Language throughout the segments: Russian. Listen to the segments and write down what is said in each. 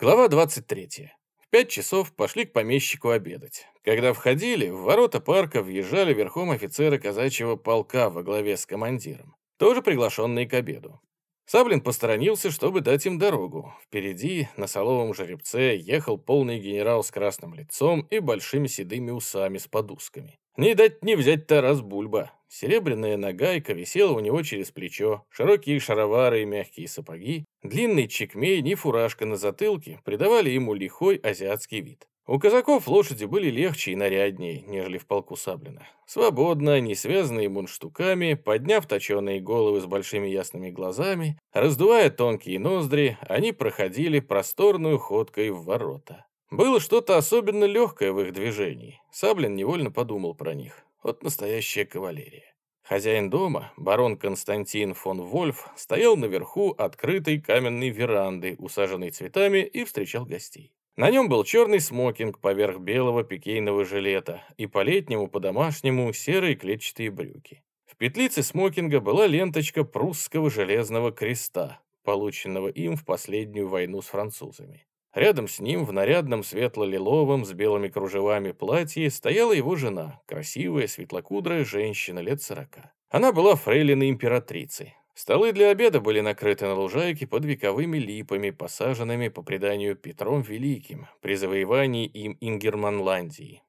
Глава 23. В пять часов пошли к помещику обедать. Когда входили, в ворота парка въезжали верхом офицеры казачьего полка во главе с командиром, тоже приглашенные к обеду. Саблин посторонился, чтобы дать им дорогу. Впереди, на соловом жеребце, ехал полный генерал с красным лицом и большими седыми усами с подусками. Не дать не взять Тарас Бульба. Серебряная нагайка висела у него через плечо, широкие шаровары и мягкие сапоги, длинный чекмей и фуражка на затылке придавали ему лихой азиатский вид. У казаков лошади были легче и наряднее, нежели в полку Саблина. Свободно, не связанные мундштуками, подняв точеные головы с большими ясными глазами, раздувая тонкие ноздри, они проходили просторную ходкой в ворота. Было что-то особенно легкое в их движении. Саблин невольно подумал про них. Вот настоящая кавалерия. Хозяин дома, барон Константин фон Вольф, стоял наверху открытой каменной веранды, усаженной цветами, и встречал гостей. На нем был черный смокинг поверх белого пикейного жилета и по-летнему, по-домашнему серые клетчатые брюки. В петлице смокинга была ленточка прусского железного креста, полученного им в последнюю войну с французами. Рядом с ним в нарядном светло-лиловом с белыми кружевами платье стояла его жена, красивая светлокудрая женщина лет сорока. Она была фрейлиной императрицы. Столы для обеда были накрыты на лужайке под вековыми липами, посаженными по преданию Петром Великим при завоевании им Ингерманландии.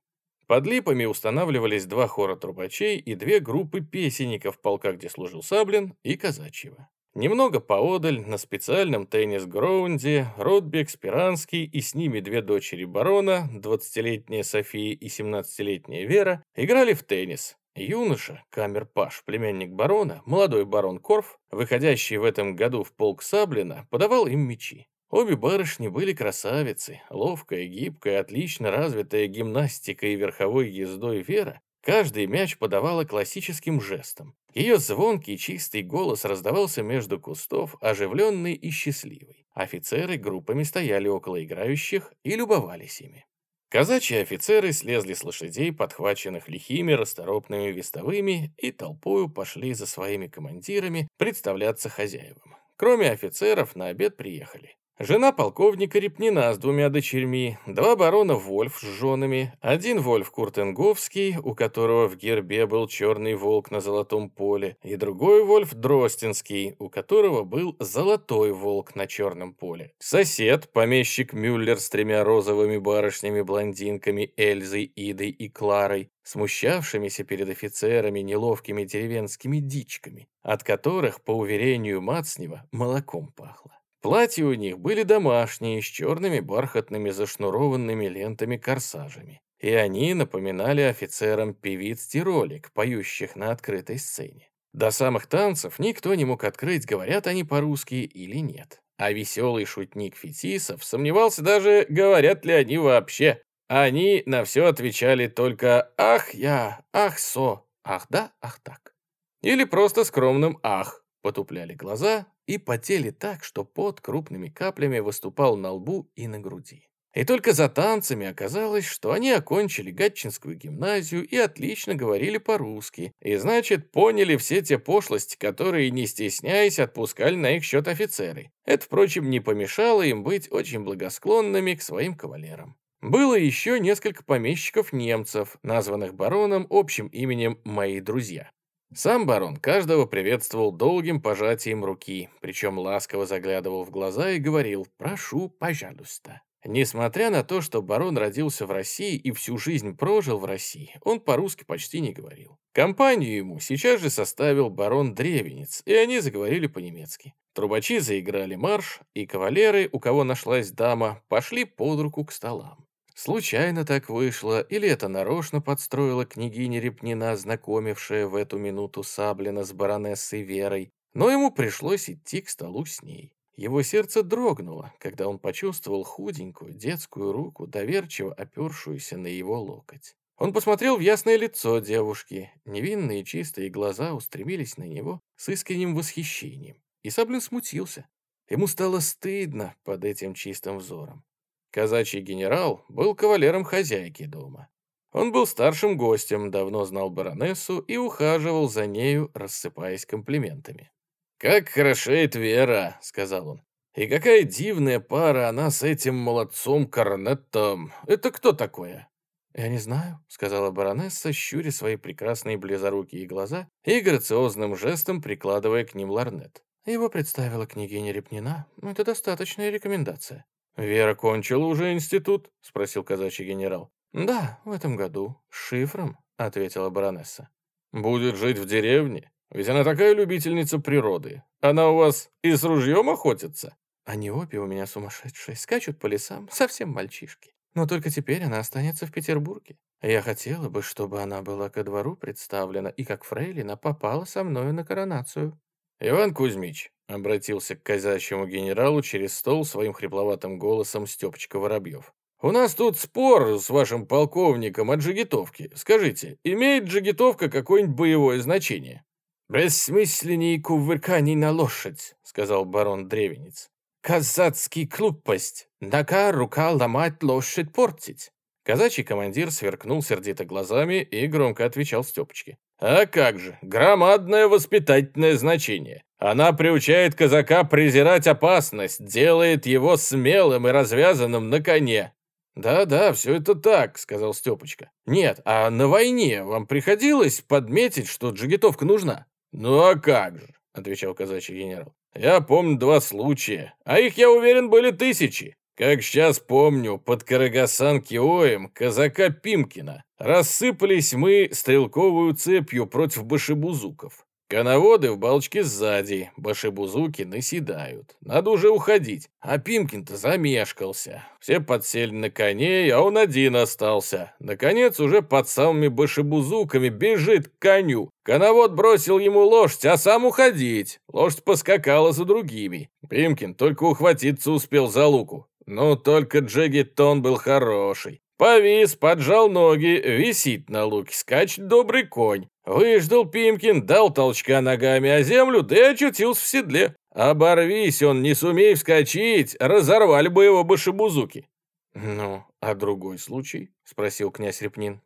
Под липами устанавливались два хора трубачей и две группы песенников полка, где служил Саблин, и казачьего. Немного поодаль, на специальном теннис-граунде, Ротбек, Спиранский и с ними две дочери барона, 20-летняя София и 17-летняя Вера, играли в теннис. Юноша, камер-паш, племянник барона, молодой барон Корф, выходящий в этом году в полк Саблина, подавал им мячи. Обе барышни были красавицы, ловкая, гибкая, отлично развитая гимнастикой и верховой ездой Вера Каждый мяч подавала классическим жестом. Ее звонкий чистый голос раздавался между кустов, оживленный и счастливый. Офицеры группами стояли около играющих и любовались ими. Казачьи офицеры слезли с лошадей, подхваченных лихими расторопными вестовыми, и толпою пошли за своими командирами представляться хозяевам. Кроме офицеров, на обед приехали Жена полковника Репнина с двумя дочерьми, два барона Вольф с женами, один Вольф Куртенговский, у которого в гербе был черный волк на золотом поле, и другой Вольф Дростинский, у которого был золотой волк на черном поле. Сосед, помещик Мюллер с тремя розовыми барышнями-блондинками Эльзой, Идой и Кларой, смущавшимися перед офицерами неловкими деревенскими дичками, от которых, по уверению Мацнева, молоком пахло. Платья у них были домашние, с черными бархатными зашнурованными лентами-корсажами. И они напоминали офицерам певиц Тиролик, поющих на открытой сцене. До самых танцев никто не мог открыть, говорят они по-русски или нет. А веселый шутник Фетисов сомневался даже, говорят ли они вообще. Они на все отвечали только «Ах я! Ах со! Ах да! Ах так!» Или просто скромным «Ах!» потупляли глаза и потели так, что пот крупными каплями выступал на лбу и на груди. И только за танцами оказалось, что они окончили Гатчинскую гимназию и отлично говорили по-русски, и, значит, поняли все те пошлости, которые, не стесняясь, отпускали на их счет офицеры. Это, впрочем, не помешало им быть очень благосклонными к своим кавалерам. Было еще несколько помещиков-немцев, названных бароном общим именем «Мои друзья». Сам барон каждого приветствовал долгим пожатием руки, причем ласково заглядывал в глаза и говорил «прошу, пожалуйста». Несмотря на то, что барон родился в России и всю жизнь прожил в России, он по-русски почти не говорил. Компанию ему сейчас же составил барон Древенец, и они заговорили по-немецки. Трубачи заиграли марш, и кавалеры, у кого нашлась дама, пошли под руку к столам. Случайно так вышло, или это нарочно подстроила княгиня Репнина, знакомившая в эту минуту Саблина с баронессой Верой, но ему пришлось идти к столу с ней. Его сердце дрогнуло, когда он почувствовал худенькую детскую руку, доверчиво опершуюся на его локоть. Он посмотрел в ясное лицо девушки, невинные чистые глаза устремились на него с искренним восхищением. И Саблин смутился. Ему стало стыдно под этим чистым взором. Казачий генерал был кавалером хозяйки дома. Он был старшим гостем, давно знал баронессу и ухаживал за нею, рассыпаясь комплиментами. «Как хорошеет Вера!» — сказал он. И какая дивная пара она с этим молодцом Корнеттом. Это кто такое?» «Я не знаю», — сказала баронесса, щуря свои прекрасные близорукие глаза и грациозным жестом прикладывая к ним ларнет. Его представила княгиня Репнина. Это достаточная рекомендация. «Вера кончила уже институт?» — спросил казачий генерал. «Да, в этом году. С шифром», — ответила баронесса. «Будет жить в деревне? Ведь она такая любительница природы. Она у вас и с ружьем охотится?» «Они обе у меня сумасшедшие, скачут по лесам, совсем мальчишки. Но только теперь она останется в Петербурге. Я хотела бы, чтобы она была ко двору представлена и как фрейлина попала со мною на коронацию». «Иван Кузьмич», — обратился к казачьему генералу через стол своим хрипловатым голосом Степочка Воробьев. «У нас тут спор с вашим полковником о джигитовке. Скажите, имеет джигитовка какое-нибудь боевое значение?» «Бессмысленней кувырканий на лошадь», — сказал барон Древенец. «Казацкий клупость. Нога, рука ломать, лошадь портить». Казачий командир сверкнул сердито глазами и громко отвечал Степочке. А как же, громадное воспитательное значение. Она приучает казака презирать опасность, делает его смелым и развязанным на коне. «Да-да, все это так», — сказал Степочка. «Нет, а на войне вам приходилось подметить, что джигитовка нужна?» «Ну а как же», — отвечал казачий генерал. «Я помню два случая, а их, я уверен, были тысячи. Как сейчас помню, под Карагасан-Киоем казака Пимкина рассыпались мы стрелковую цепью против башебузуков. Коноводы в балчке сзади, башебузуки наседают. Надо уже уходить, а Пимкин-то замешкался. Все подсели на коней, а он один остался. Наконец, уже под самыми башебузуками бежит к коню. Коновод бросил ему лошадь, а сам уходить. Лошадь поскакала за другими. Пимкин только ухватиться успел за луку. Ну, только Джеггетон был хороший. Повис, поджал ноги, висит на луке, скачет добрый конь. Выждал Пимкин, дал толчка ногами о землю, да и очутился в седле. Оборвись он, не сумей вскочить, разорвали бы его башебузуки. «Ну, а другой случай?» — спросил князь Репнин.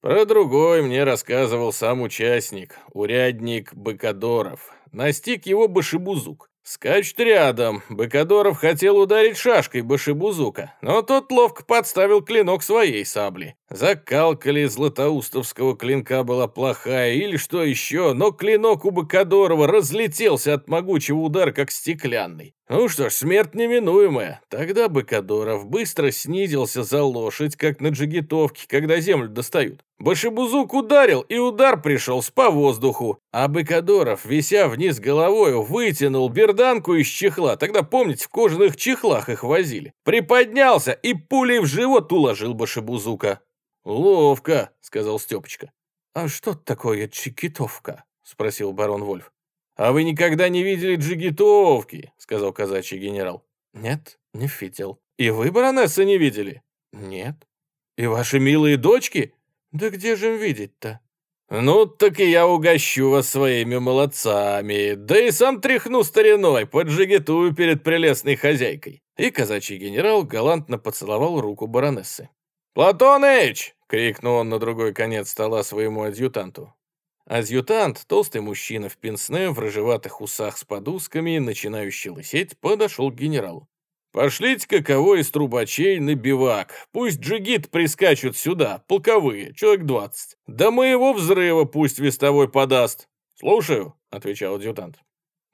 Про другой мне рассказывал сам участник, урядник Быкадоров. Настиг его башебузук. Скачет рядом. Быкадоров хотел ударить шашкой Башибузука, но тот ловко подставил клинок своей сабли. Закалка ли златоустовского клинка была плохая или что еще, но клинок у Быкадорова разлетелся от могучего удара, как стеклянный. Ну что ж, смерть неминуемая. Тогда Быкадоров быстро снизился за лошадь, как на джигитовке, когда землю достают. Башибузук ударил, и удар пришелся по воздуху. А Быкадоров, вися вниз головой, вытянул берданку из чехла. Тогда, помните, в кожаных чехлах их возили. Приподнялся и пулей в живот уложил Башибузука. «Ловко», — сказал Степочка. «А что такое чекитовка?» — спросил барон Вольф. «А вы никогда не видели джигитовки?» — сказал казачий генерал. «Нет, не видел». «И вы, баронесса, не видели?» «Нет». «И ваши милые дочки?» «Да где же им видеть-то?» «Ну, так и я угощу вас своими молодцами, да и сам тряхну стариной, поджигитую перед прелестной хозяйкой». И казачий генерал галантно поцеловал руку баронессы. «Платоныч!» — крикнул он на другой конец стола своему адъютанту. Адъютант, толстый мужчина в пенсне, в рыжеватых усах с подусками, начинающий лысеть, подошел к генералу. «Пошлите-ка кого из трубачей на бивак. Пусть джигит прискачут сюда, полковые, человек двадцать. До моего взрыва пусть вестовой подаст». «Слушаю», — отвечал адъютант.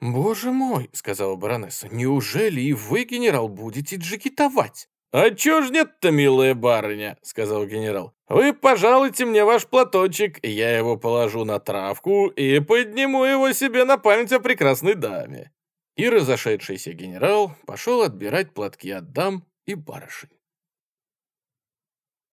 «Боже мой», — сказала баронесса, — «неужели и вы, генерал, будете джигитовать?» «А чё ж нет-то, милая барыня?» — сказал генерал. «Вы пожалуйте мне ваш платочек, я его положу на травку и подниму его себе на память о прекрасной даме». И разошедшийся генерал пошел отбирать платки от дам и барышень.